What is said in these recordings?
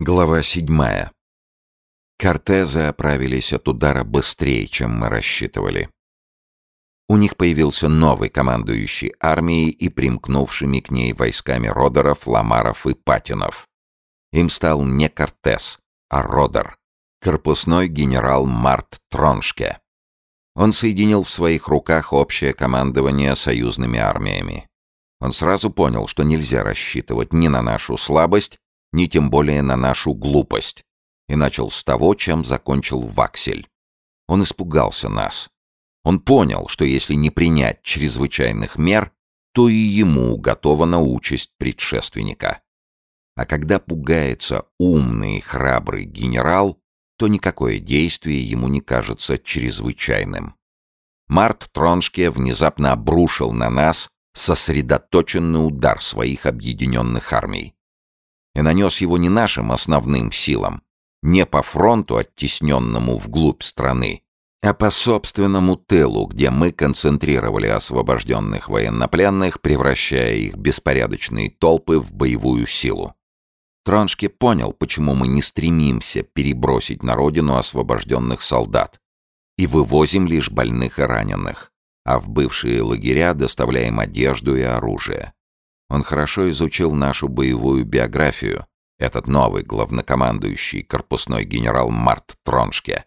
Глава седьмая. Кортезы оправились от удара быстрее, чем мы рассчитывали. У них появился новый командующий армией и примкнувшими к ней войсками Родеров, Ламаров и Патинов. Им стал не Кортес, а Родер, корпусной генерал Март Троншке. Он соединил в своих руках общее командование союзными армиями. Он сразу понял, что нельзя рассчитывать ни на нашу слабость, ни тем более на нашу глупость, и начал с того, чем закончил Ваксель. Он испугался нас. Он понял, что если не принять чрезвычайных мер, то и ему уготована участь предшественника. А когда пугается умный и храбрый генерал, то никакое действие ему не кажется чрезвычайным. Март Троншке внезапно обрушил на нас сосредоточенный удар своих объединенных армий и нанес его не нашим основным силам, не по фронту, оттесненному вглубь страны, а по собственному тылу, где мы концентрировали освобожденных военнопленных, превращая их беспорядочные толпы в боевую силу. Троншке понял, почему мы не стремимся перебросить на родину освобожденных солдат и вывозим лишь больных и раненых, а в бывшие лагеря доставляем одежду и оружие. Он хорошо изучил нашу боевую биографию, этот новый главнокомандующий корпусной генерал Март Троншке.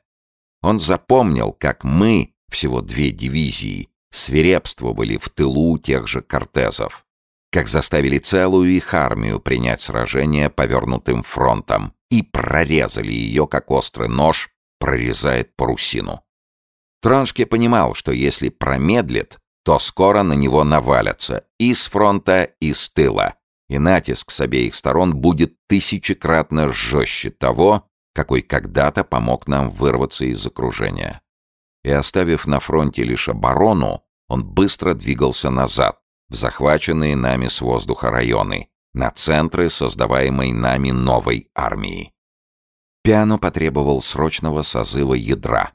Он запомнил, как мы, всего две дивизии, свирепствовали в тылу тех же кортезов, как заставили целую их армию принять сражение повернутым фронтом и прорезали ее, как острый нож прорезает парусину. Троншке понимал, что если промедлит, то скоро на него навалятся и с фронта, и с тыла, и натиск с обеих сторон будет тысячекратно жестче того, какой когда-то помог нам вырваться из окружения. И оставив на фронте лишь оборону, он быстро двигался назад, в захваченные нами с воздуха районы, на центры создаваемой нами новой армии. Пиано потребовал срочного созыва ядра.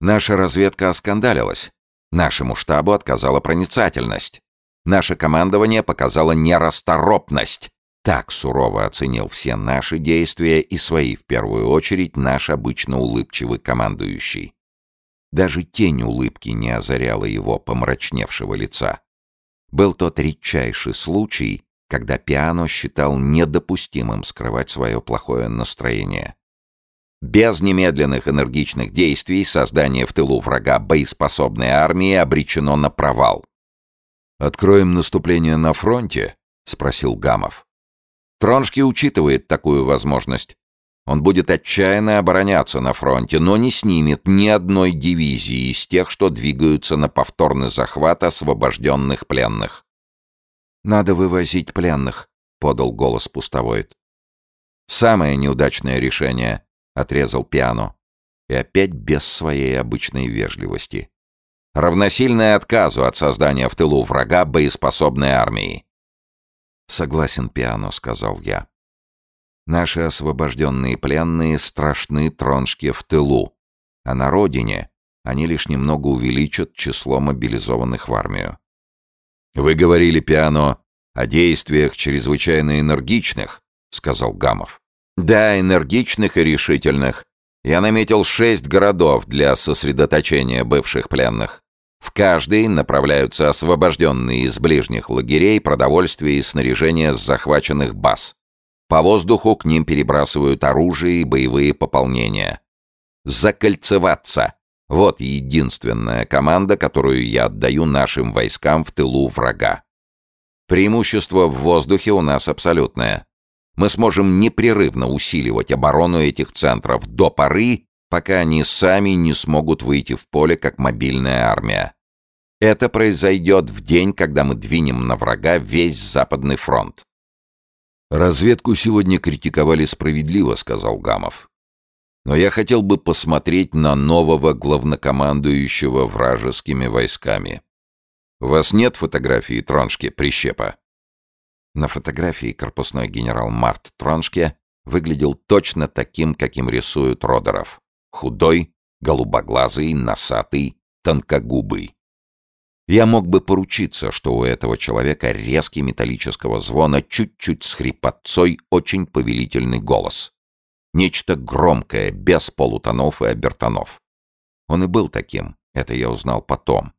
Наша разведка оскандалилась, Нашему штабу отказала проницательность. Наше командование показало нерасторопность. Так сурово оценил все наши действия и свои, в первую очередь, наш обычно улыбчивый командующий. Даже тень улыбки не озаряла его помрачневшего лица. Был тот редчайший случай, когда Пиано считал недопустимым скрывать свое плохое настроение. Без немедленных энергичных действий создание в тылу врага боеспособной армии обречено на провал. «Откроем наступление на фронте?» — спросил Гамов. Троншки учитывает такую возможность. Он будет отчаянно обороняться на фронте, но не снимет ни одной дивизии из тех, что двигаются на повторный захват освобожденных пленных. «Надо вывозить пленных», — подал голос пустовоид. «Самое неудачное решение», отрезал Пиано. И опять без своей обычной вежливости. Равносильное отказу от создания в тылу врага боеспособной армии. «Согласен, Пиано», — сказал я. «Наши освобожденные пленные страшны троншки в тылу, а на родине они лишь немного увеличат число мобилизованных в армию». «Вы говорили, Пиано, о действиях чрезвычайно энергичных», — сказал Гамов. Да, энергичных и решительных. Я наметил шесть городов для сосредоточения бывших пленных. В каждый направляются освобожденные из ближних лагерей продовольствие и снаряжение с захваченных баз. По воздуху к ним перебрасывают оружие и боевые пополнения. Закольцеваться. Вот единственная команда, которую я отдаю нашим войскам в тылу врага. Преимущество в воздухе у нас абсолютное мы сможем непрерывно усиливать оборону этих центров до поры, пока они сами не смогут выйти в поле как мобильная армия. Это произойдет в день, когда мы двинем на врага весь Западный фронт. «Разведку сегодня критиковали справедливо», — сказал Гамов. «Но я хотел бы посмотреть на нового главнокомандующего вражескими войсками. У вас нет фотографии Троншки Прищепа?» На фотографии корпусной генерал Март Троншке выглядел точно таким, каким рисуют Родеров. Худой, голубоглазый, носатый, тонкогубый. Я мог бы поручиться, что у этого человека резкий металлического звона, чуть-чуть с хрипотцой, очень повелительный голос. Нечто громкое, без полутонов и обертонов. Он и был таким, это я узнал потом.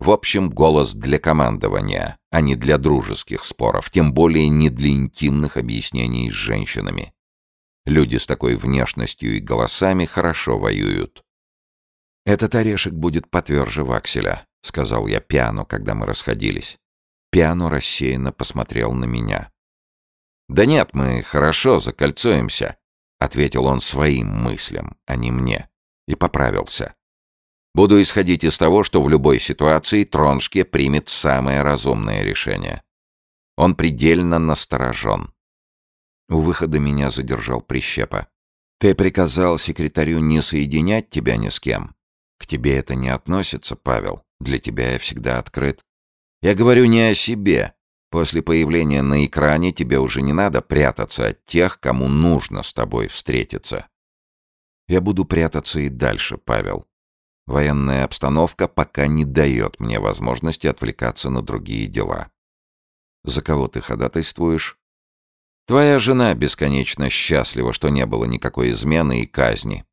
В общем, голос для командования, а не для дружеских споров, тем более не для интимных объяснений с женщинами. Люди с такой внешностью и голосами хорошо воюют. «Этот орешек будет потверже вакселя», — сказал я Пиану, когда мы расходились. Пиану рассеянно посмотрел на меня. «Да нет, мы хорошо закольцуемся», — ответил он своим мыслям, а не мне, и поправился. «Буду исходить из того, что в любой ситуации Троншке примет самое разумное решение. Он предельно насторожен. У выхода меня задержал прищепа. «Ты приказал секретарю не соединять тебя ни с кем. К тебе это не относится, Павел. Для тебя я всегда открыт. Я говорю не о себе. После появления на экране тебе уже не надо прятаться от тех, кому нужно с тобой встретиться. Я буду прятаться и дальше, Павел. Военная обстановка пока не дает мне возможности отвлекаться на другие дела. За кого ты ходатайствуешь? Твоя жена бесконечно счастлива, что не было никакой измены и казни,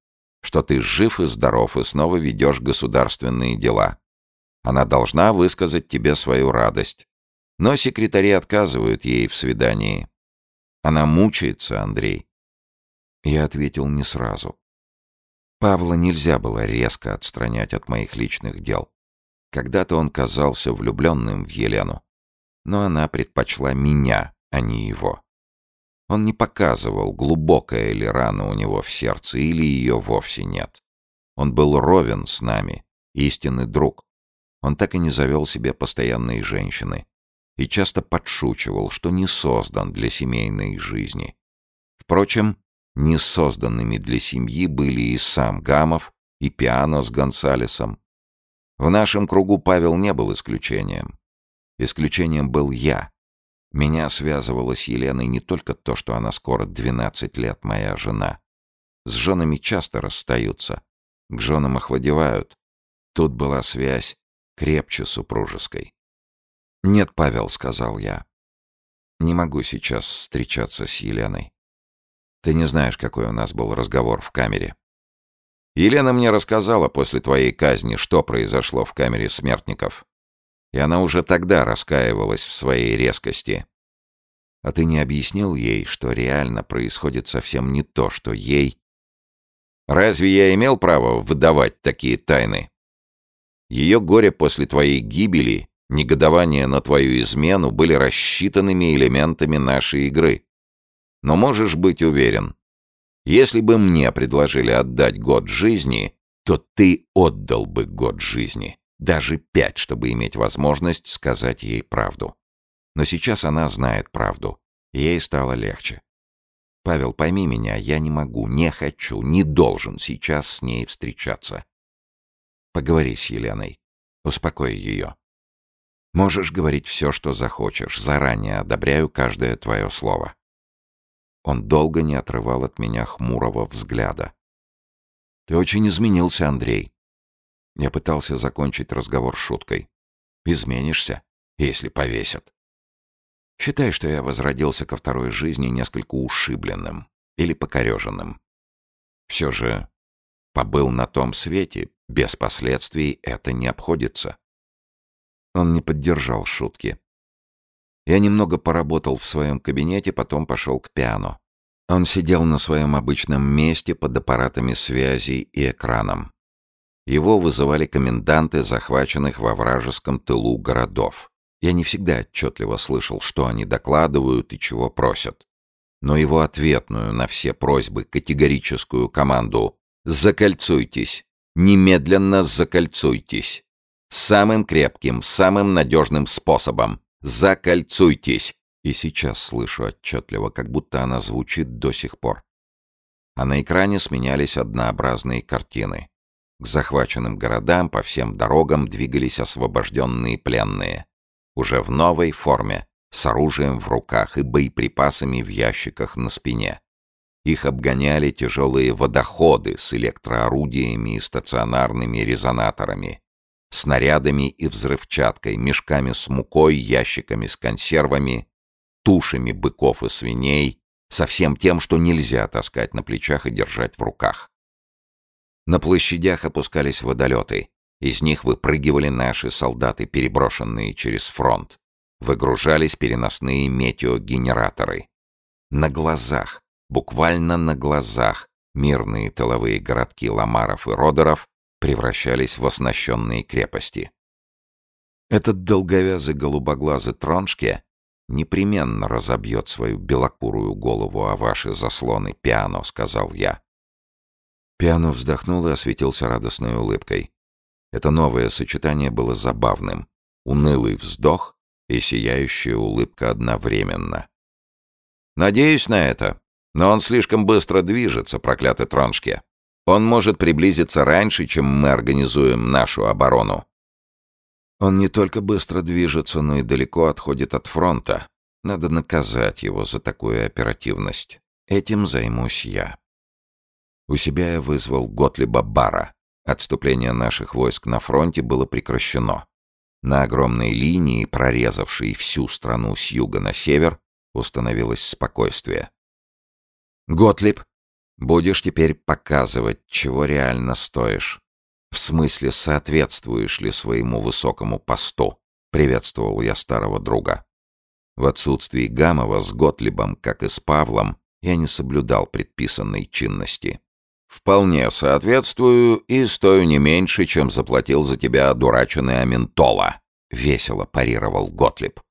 что ты жив и здоров и снова ведешь государственные дела. Она должна высказать тебе свою радость. Но секретари отказывают ей в свидании. Она мучается, Андрей. Я ответил не сразу. Павла нельзя было резко отстранять от моих личных дел. Когда-то он казался влюбленным в Елену, но она предпочла меня, а не его. Он не показывал, глубокая ли рана у него в сердце или ее вовсе нет. Он был ровен с нами, истинный друг. Он так и не завел себе постоянной женщины и часто подшучивал, что не создан для семейной жизни. Впрочем, не созданными для семьи были и сам Гамов, и Пиано с Гонсалесом. В нашем кругу Павел не был исключением. Исключением был я, меня связывало с Еленой не только то, что она скоро 12 лет моя жена. С женами часто расстаются. К женам охладевают. Тут была связь крепче супружеской. «Нет, Павел», — сказал я. «Не могу сейчас встречаться с Еленой. Ты не знаешь, какой у нас был разговор в камере. Елена мне рассказала после твоей казни, что произошло в камере смертников и она уже тогда раскаивалась в своей резкости. А ты не объяснил ей, что реально происходит совсем не то, что ей... Разве я имел право выдавать такие тайны? Ее горе после твоей гибели, негодование на твою измену были рассчитанными элементами нашей игры. Но можешь быть уверен, если бы мне предложили отдать год жизни, то ты отдал бы год жизни. Даже пять, чтобы иметь возможность сказать ей правду. Но сейчас она знает правду. ей стало легче. Павел, пойми меня, я не могу, не хочу, не должен сейчас с ней встречаться. Поговори с Еленой. Успокой ее. Можешь говорить все, что захочешь. Заранее одобряю каждое твое слово. Он долго не отрывал от меня хмурого взгляда. Ты очень изменился, Андрей. Я пытался закончить разговор шуткой. «Изменишься, если повесят». Считай, что я возродился ко второй жизни несколько ушибленным или покореженным. Все же побыл на том свете, без последствий это не обходится. Он не поддержал шутки. Я немного поработал в своем кабинете, потом пошел к пиано. Он сидел на своем обычном месте под аппаратами связи и экраном. Его вызывали коменданты захваченных во вражеском тылу городов. Я не всегда отчетливо слышал, что они докладывают и чего просят. Но его ответную на все просьбы категорическую команду «Закольцуйтесь! Немедленно закольцуйтесь! Самым крепким, самым надежным способом! Закольцуйтесь!» И сейчас слышу отчетливо, как будто она звучит до сих пор. А на экране сменялись однообразные картины. К захваченным городам по всем дорогам двигались освобожденные пленные. Уже в новой форме, с оружием в руках и боеприпасами в ящиках на спине. Их обгоняли тяжелые водоходы с электроорудиями и стационарными резонаторами. Снарядами и взрывчаткой, мешками с мукой, ящиками с консервами, тушами быков и свиней, со всем тем, что нельзя таскать на плечах и держать в руках. На площадях опускались водолеты. Из них выпрыгивали наши солдаты, переброшенные через фронт. Выгружались переносные метеогенераторы. На глазах, буквально на глазах, мирные тыловые городки Ламаров и Родеров превращались в оснащенные крепости. Этот долговязый голубоглазый Троншке непременно разобьет свою белокурую голову о ваши заслоны, Пиано, — сказал я. Пиано вздохнул и осветился радостной улыбкой. Это новое сочетание было забавным. Унылый вздох и сияющая улыбка одновременно. «Надеюсь на это, но он слишком быстро движется, проклятый Троншке. Он может приблизиться раньше, чем мы организуем нашу оборону. Он не только быстро движется, но и далеко отходит от фронта. Надо наказать его за такую оперативность. Этим займусь я. У себя я вызвал Готлиба Бара. Отступление наших войск на фронте было прекращено. На огромной линии, прорезавшей всю страну с юга на север, установилось спокойствие. «Готлиб, будешь теперь показывать, чего реально стоишь. В смысле, соответствуешь ли своему высокому посту?» — приветствовал я старого друга. В отсутствии Гамова с Готлибом, как и с Павлом, я не соблюдал предписанной чинности. «Вполне соответствую и стою не меньше, чем заплатил за тебя дураченный Аментола», — весело парировал Готлиб.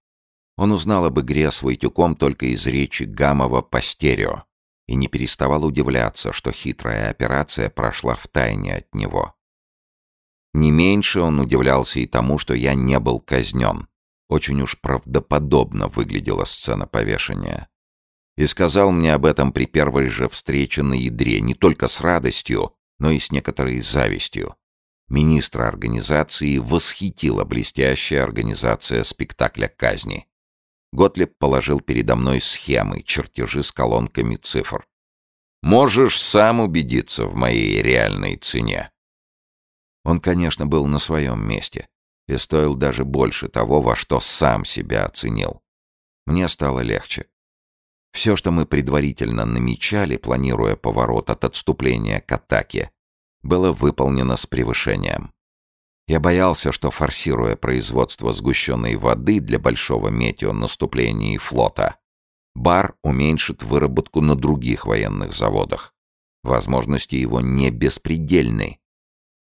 Он узнал об игре с Войтюком только из речи Гамова по стерео и не переставал удивляться, что хитрая операция прошла в тайне от него. Не меньше он удивлялся и тому, что я не был казнен. Очень уж правдоподобно выглядела сцена повешения. И сказал мне об этом при первой же встрече на ядре, не только с радостью, но и с некоторой завистью. Министра организации восхитила блестящая организация спектакля казни. Готлеб положил передо мной схемы, чертежи с колонками цифр. «Можешь сам убедиться в моей реальной цене». Он, конечно, был на своем месте и стоил даже больше того, во что сам себя оценил. Мне стало легче. Все, что мы предварительно намечали, планируя поворот от отступления к атаке, было выполнено с превышением. Я боялся, что, форсируя производство сгущенной воды для большого метеонаступления флота, бар уменьшит выработку на других военных заводах. Возможности его не беспредельны.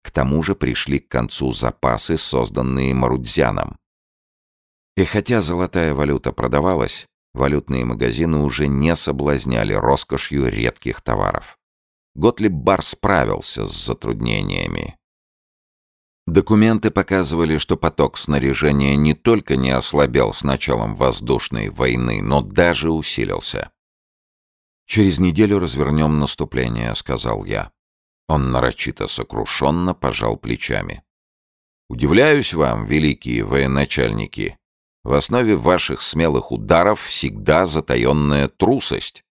К тому же пришли к концу запасы, созданные Марудзяном. И хотя золотая валюта продавалась, валютные магазины уже не соблазняли роскошью редких товаров. Готлиб Бар справился с затруднениями. Документы показывали, что поток снаряжения не только не ослабел с началом воздушной войны, но даже усилился. «Через неделю развернем наступление», — сказал я. Он нарочито сокрушенно пожал плечами. «Удивляюсь вам, великие военачальники. В основе ваших смелых ударов всегда затаенная трусость.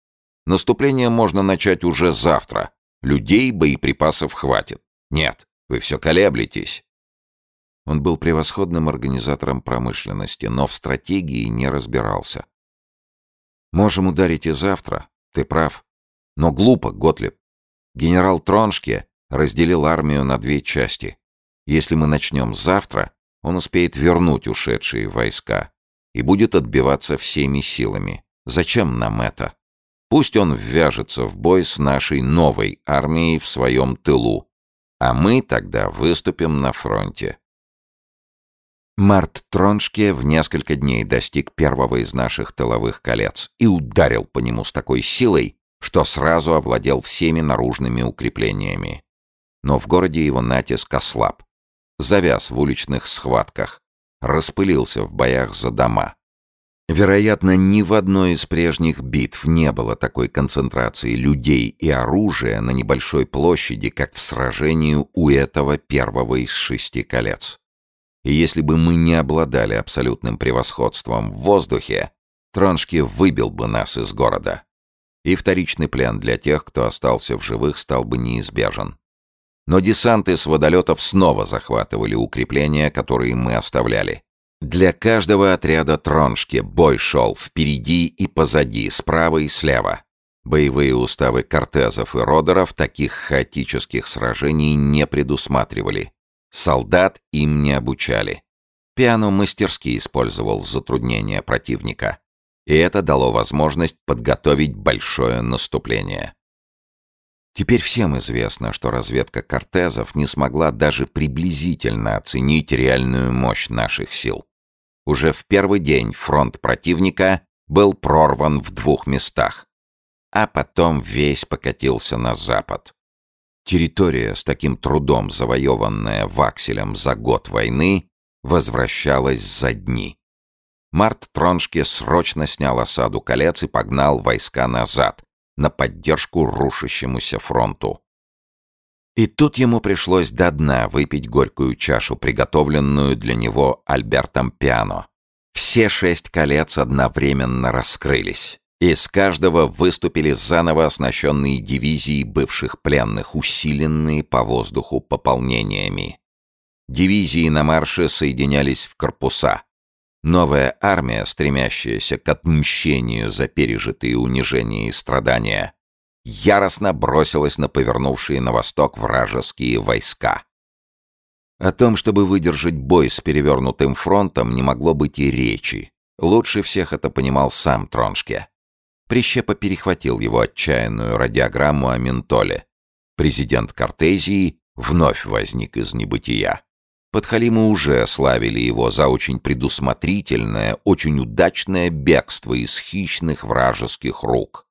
Наступление можно начать уже завтра. Людей, боеприпасов хватит. Нет, вы все колеблетесь». Он был превосходным организатором промышленности, но в стратегии не разбирался. «Можем ударить и завтра, ты прав. Но глупо, Готлеб. Генерал Троншке разделил армию на две части. Если мы начнем завтра, он успеет вернуть ушедшие войска и будет отбиваться всеми силами. Зачем нам это? Пусть он ввяжется в бой с нашей новой армией в своем тылу, а мы тогда выступим на фронте. Март Троншке в несколько дней достиг первого из наших тыловых колец и ударил по нему с такой силой, что сразу овладел всеми наружными укреплениями. Но в городе его натиск ослаб. Завяз в уличных схватках, распылился в боях за дома. Вероятно, ни в одной из прежних битв не было такой концентрации людей и оружия на небольшой площади, как в сражении у этого первого из шести колец. И если бы мы не обладали абсолютным превосходством в воздухе, Троншки выбил бы нас из города и вторичный плен для тех, кто остался в живых, стал бы неизбежен. Но десанты с водолетов снова захватывали укрепления, которые мы оставляли. Для каждого отряда Троншки бой шел впереди и позади, справа и слева. Боевые уставы Кортезов и Родеров таких хаотических сражений не предусматривали. Солдат им не обучали. Пиано мастерски использовал затруднения противника. И это дало возможность подготовить большое наступление. Теперь всем известно, что разведка Кортезов не смогла даже приблизительно оценить реальную мощь наших сил. Уже в первый день фронт противника был прорван в двух местах, а потом весь покатился на запад. Территория, с таким трудом завоеванная Вакселем за год войны, возвращалась за дни. Март Троншке срочно снял осаду колец и погнал войска назад, на поддержку рушащемуся фронту. И тут ему пришлось до дна выпить горькую чашу, приготовленную для него Альбертом Пиано. Все шесть колец одновременно раскрылись. Из каждого выступили заново оснащенные дивизии бывших пленных, усиленные по воздуху пополнениями. Дивизии на марше соединялись в корпуса. Новая армия, стремящаяся к отмщению за пережитые унижения и страдания, яростно бросилась на повернувшие на восток вражеские войска. О том, чтобы выдержать бой с перевернутым фронтом, не могло быть и речи. Лучше всех это понимал сам Троншке. Прищепа перехватил его отчаянную радиограмму о ментоле. Президент Кортезии вновь возник из небытия. Подхалимы уже славили его за очень предусмотрительное, очень удачное бегство из хищных вражеских рук.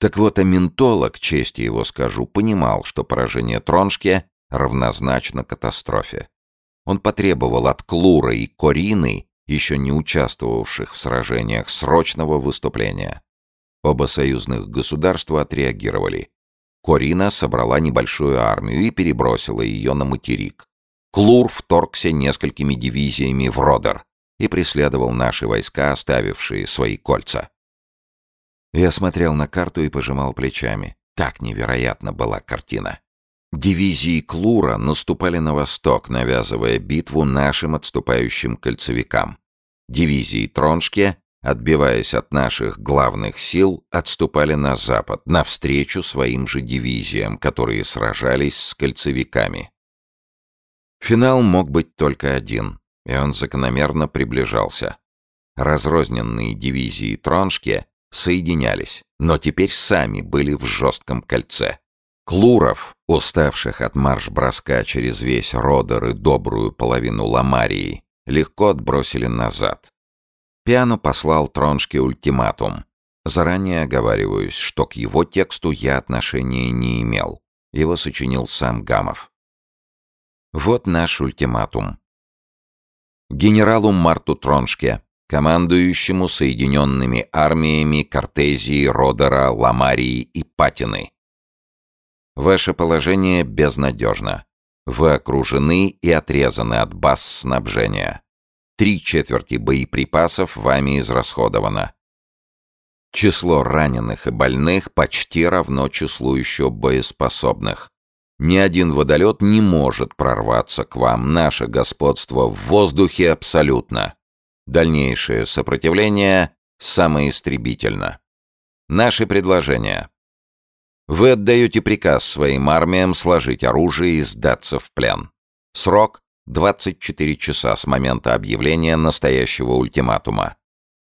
Так вот, Аментола, к чести его скажу, понимал, что поражение Троншке равнозначно катастрофе. Он потребовал от Клура и Корины, еще не участвовавших в сражениях, срочного выступления. Оба союзных государства отреагировали. Корина собрала небольшую армию и перебросила ее на материк. Клур вторгся несколькими дивизиями в Родер и преследовал наши войска, оставившие свои кольца. Я смотрел на карту и пожимал плечами. Так невероятна была картина. Дивизии Клура наступали на восток, навязывая битву нашим отступающим кольцевикам. Дивизии Троншке, отбиваясь от наших главных сил, отступали на запад, навстречу своим же дивизиям, которые сражались с кольцевиками. Финал мог быть только один, и он закономерно приближался. Разрозненные дивизии Троншке соединялись, но теперь сами были в жестком кольце. Клуров, уставших от марш-броска через весь Родер и добрую половину Ламарии, легко отбросили назад. Пиано послал Троншке ультиматум. Заранее оговариваюсь, что к его тексту я отношения не имел. Его сочинил сам Гамов. Вот наш ультиматум. Генералу Марту Троншке, командующему соединенными армиями Кортезии, Родера, Ламарии и Патины. Ваше положение безнадежно. Вы окружены и отрезаны от баз снабжения. Три четверти боеприпасов вами израсходовано. Число раненых и больных почти равно числу еще боеспособных. Ни один водолет не может прорваться к вам. Наше господство в воздухе абсолютно. Дальнейшее сопротивление самоистребительно. Наши предложения. Вы отдаете приказ своим армиям сложить оружие и сдаться в плен. Срок — 24 часа с момента объявления настоящего ультиматума.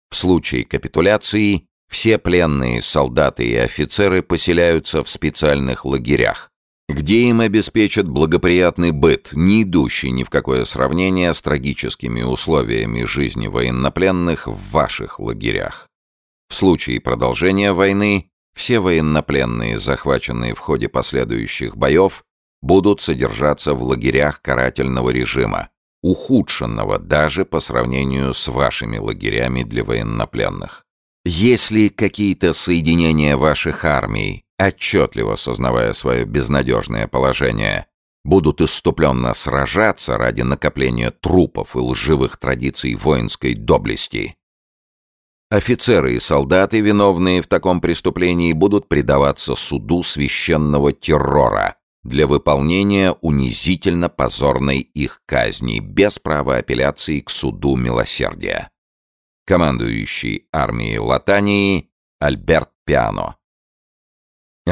В случае капитуляции все пленные солдаты и офицеры поселяются в специальных лагерях, где им обеспечат благоприятный быт, не идущий ни в какое сравнение с трагическими условиями жизни военнопленных в ваших лагерях. В случае продолжения войны все военнопленные, захваченные в ходе последующих боев, будут содержаться в лагерях карательного режима, ухудшенного даже по сравнению с вашими лагерями для военнопленных. Если какие-то соединения ваших армий отчетливо сознавая свое безнадежное положение, будут иступленно сражаться ради накопления трупов и лживых традиций воинской доблести. Офицеры и солдаты, виновные в таком преступлении, будут предаваться суду священного террора, для выполнения унизительно-позорной их казни без права апелляции к суду милосердия. Командующий армией Латании Альберт Пиано.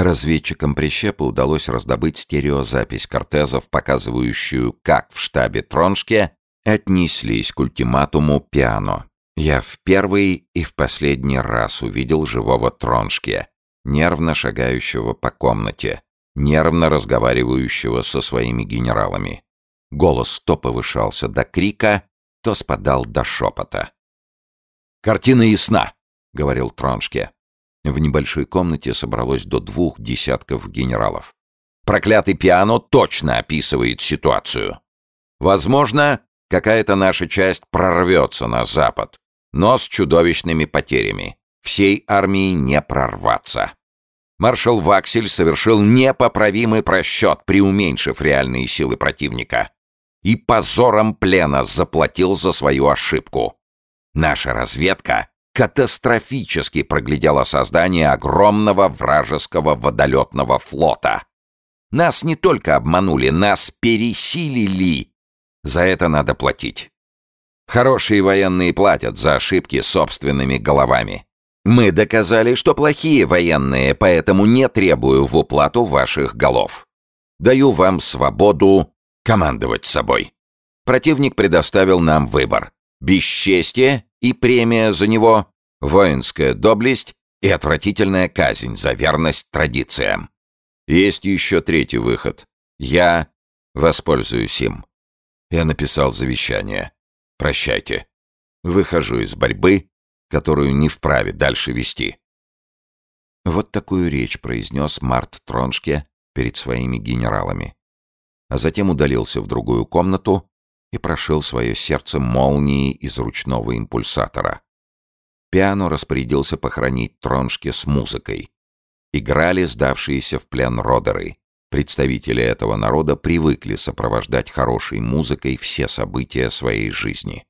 Разведчикам Прищепа удалось раздобыть стереозапись Кортезов, показывающую, как в штабе Троншке отнеслись к ультиматуму Пиано. Я в первый и в последний раз увидел живого Троншке, нервно шагающего по комнате, нервно разговаривающего со своими генералами. Голос то повышался до крика, то спадал до шепота. «Картина ясна», — говорил Троншке. В небольшой комнате собралось до двух десятков генералов. Проклятый пиано точно описывает ситуацию. Возможно, какая-то наша часть прорвется на запад, но с чудовищными потерями. Всей армии не прорваться. Маршал Ваксель совершил непоправимый просчет, преуменьшив реальные силы противника. И позором плена заплатил за свою ошибку. Наша разведка катастрофически проглядела создание огромного вражеского водолетного флота. Нас не только обманули, нас пересилили. За это надо платить. Хорошие военные платят за ошибки собственными головами. Мы доказали, что плохие военные, поэтому не требую в уплату ваших голов. Даю вам свободу командовать собой. Противник предоставил нам выбор. Бесчестие и премия за него, воинская доблесть и отвратительная казнь за верность традициям. Есть еще третий выход. Я воспользуюсь им. Я написал завещание. Прощайте. Выхожу из борьбы, которую не вправе дальше вести. Вот такую речь произнес Март Троншке перед своими генералами. А затем удалился в другую комнату, и прошил свое сердце молнией из ручного импульсатора. Пиано распорядился похоронить Троншке с музыкой. Играли сдавшиеся в плен родеры. Представители этого народа привыкли сопровождать хорошей музыкой все события своей жизни.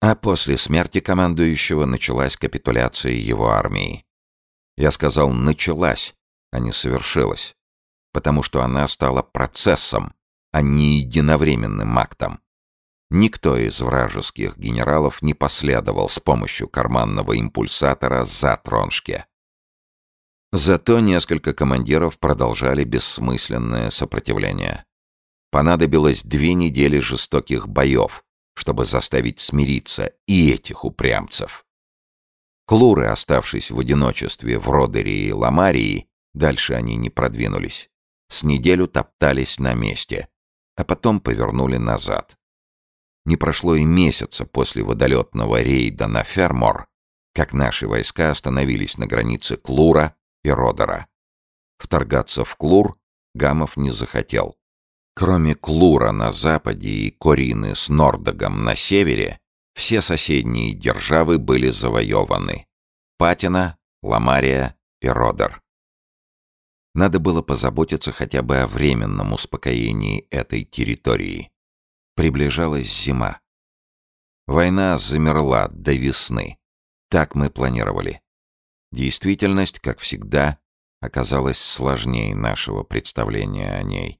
А после смерти командующего началась капитуляция его армии. Я сказал «началась», а не «совершилась», потому что она стала процессом, а не единовременным актом. Никто из вражеских генералов не последовал с помощью карманного импульсатора за Троншке. Зато несколько командиров продолжали бессмысленное сопротивление. Понадобилось две недели жестоких боев, чтобы заставить смириться и этих упрямцев. Клуры, оставшись в одиночестве в Родере и Ламарии, дальше они не продвинулись. С неделю топтались на месте, а потом повернули назад. Не прошло и месяца после водолетного рейда на Фермор, как наши войска остановились на границе Клура и Родера. Вторгаться в Клур Гамов не захотел. Кроме Клура на западе и Корины с Нордогом на севере, все соседние державы были завоеваны. Патина, Ламария и Родер. Надо было позаботиться хотя бы о временном успокоении этой территории. Приближалась зима. Война замерла до весны. Так мы планировали. Действительность, как всегда, оказалась сложнее нашего представления о ней.